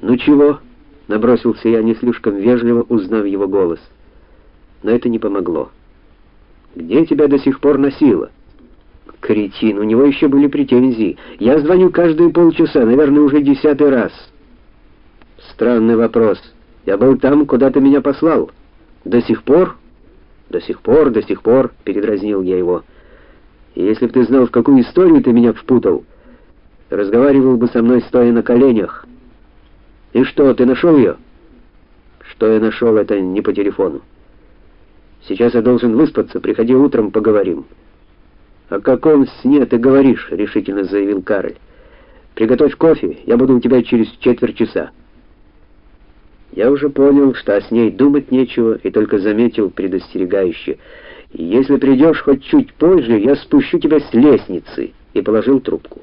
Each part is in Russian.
Ну чего? набросился я не слишком вежливо, узнав его голос. Но это не помогло. Где тебя до сих пор носило? Кретин, у него еще были претензии. Я звоню каждые полчаса, наверное, уже десятый раз. Странный вопрос. Я был там, куда ты меня послал. До сих пор? До сих пор, до сих пор, передразнил я его. Если бы ты знал, в какую историю ты меня впутал, разговаривал бы со мной стоя на коленях. И что, ты нашел ее? Что я нашел, это не по телефону. Сейчас я должен выспаться, приходи утром, поговорим. О каком сне ты говоришь, решительно заявил Кароль. Приготовь кофе, я буду у тебя через четверть часа. Я уже понял, что с ней думать нечего, и только заметил предостерегающе: "Если придешь хоть чуть позже, я спущу тебя с лестницы", и положил трубку.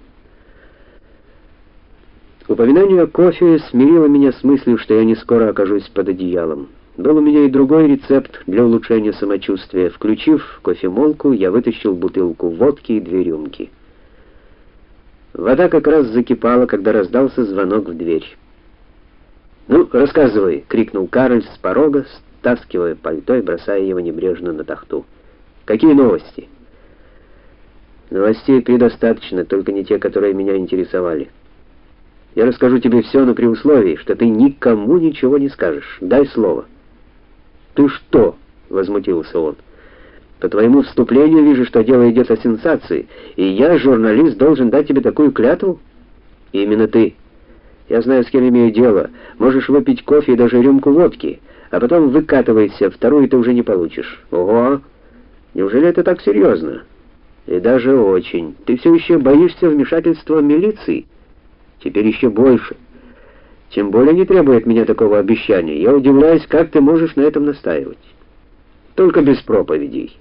Упоминание кофе смирило меня с мыслью, что я не скоро окажусь под одеялом. Был у меня и другой рецепт для улучшения самочувствия. Включив кофемолку, я вытащил бутылку водки и две рюмки. Вода как раз закипала, когда раздался звонок в дверь. "Ну, рассказывай", крикнул Карл с порога, стаскивая пальто и бросая его небрежно на тахту. "Какие новости?" Новостей предостаточно, только не те, которые меня интересовали. Я расскажу тебе все, но при условии, что ты никому ничего не скажешь. Дай слово. Ты что? возмутился он. По твоему вступлению вижу, что дело идет о сенсации, и я, журналист, должен дать тебе такую клятву? Именно ты. Я знаю, с кем имею дело. Можешь выпить кофе и даже рюмку водки, а потом выкатывайся, вторую ты уже не получишь. Ого! Неужели это так серьезно? И даже очень. Ты все еще боишься вмешательства милиции? Теперь еще больше. Тем более не требует меня такого обещания. Я удивляюсь, как ты можешь на этом настаивать. Только без проповедей.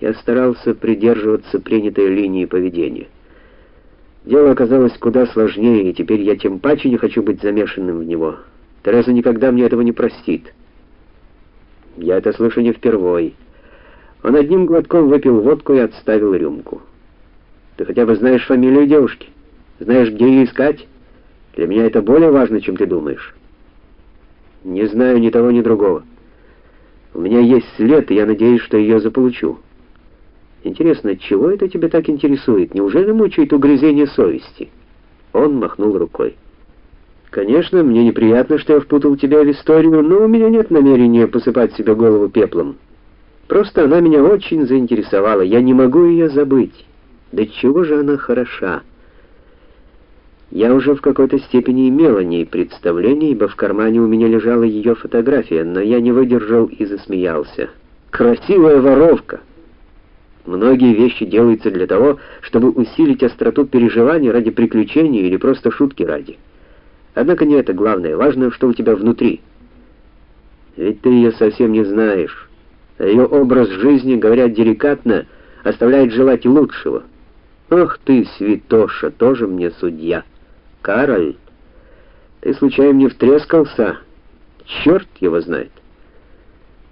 Я старался придерживаться принятой линии поведения. Дело оказалось куда сложнее, и теперь я тем паче не хочу быть замешанным в него. Тереза никогда мне этого не простит. Я это слышу не впервой. Он одним глотком выпил водку и отставил рюмку. Ты хотя бы знаешь фамилию девушки? Знаешь, где ее искать? Для меня это более важно, чем ты думаешь. Не знаю ни того, ни другого. У меня есть след, и я надеюсь, что ее заполучу. Интересно, чего это тебя так интересует? Неужели мучает угрызение совести? Он махнул рукой. Конечно, мне неприятно, что я впутал тебя в историю, но у меня нет намерения посыпать себе голову пеплом. Просто она меня очень заинтересовала. Я не могу ее забыть. Да чего же она хороша? Я уже в какой-то степени имел о ней представление, ибо в кармане у меня лежала ее фотография, но я не выдержал и засмеялся. Красивая воровка. Многие вещи делаются для того, чтобы усилить остроту переживаний ради приключений или просто шутки ради. Однако не это главное, важно, что у тебя внутри. Ведь ты ее совсем не знаешь. А ее образ жизни, говоря деликатно, оставляет желать лучшего. Ох ты, святоша, тоже мне судья. Кароль, ты случайно не втрескался? Черт его знает.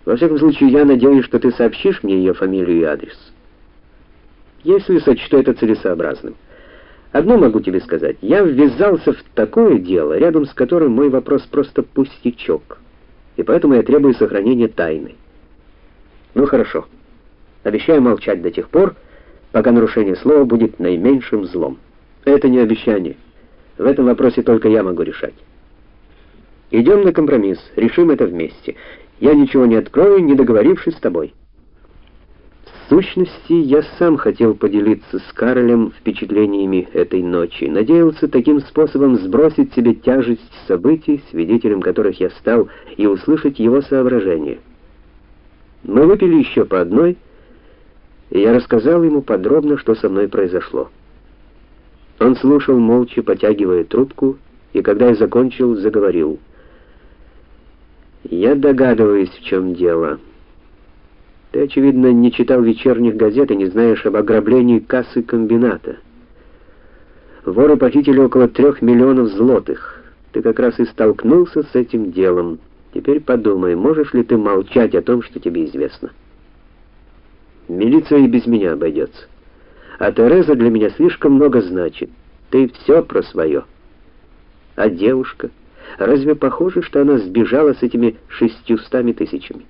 Во всяком случае, я надеюсь, что ты сообщишь мне ее фамилию и адрес. Если сочту это целесообразным. Одно могу тебе сказать. Я ввязался в такое дело, рядом с которым мой вопрос просто пустячок. И поэтому я требую сохранения тайны. Ну хорошо. Обещаю молчать до тех пор, пока нарушение слова будет наименьшим злом. Это не обещание. В этом вопросе только я могу решать. Идем на компромисс, решим это вместе. Я ничего не открою, не договорившись с тобой. В сущности, я сам хотел поделиться с Каролем впечатлениями этой ночи. Надеялся таким способом сбросить себе тяжесть событий, свидетелем которых я стал, и услышать его соображения. Мы выпили еще по одной, и я рассказал ему подробно, что со мной произошло. Он слушал молча, потягивая трубку, и когда я закончил, заговорил. Я догадываюсь, в чем дело. Ты очевидно не читал вечерних газет и не знаешь об ограблении кассы комбината. Воры похитили около трех миллионов злотых. Ты как раз и столкнулся с этим делом. Теперь подумай, можешь ли ты молчать о том, что тебе известно? Милиция и без меня обойдется. А Тереза для меня слишком много значит. Ты все про свое. А девушка? Разве похоже, что она сбежала с этими шестьюстами тысячами?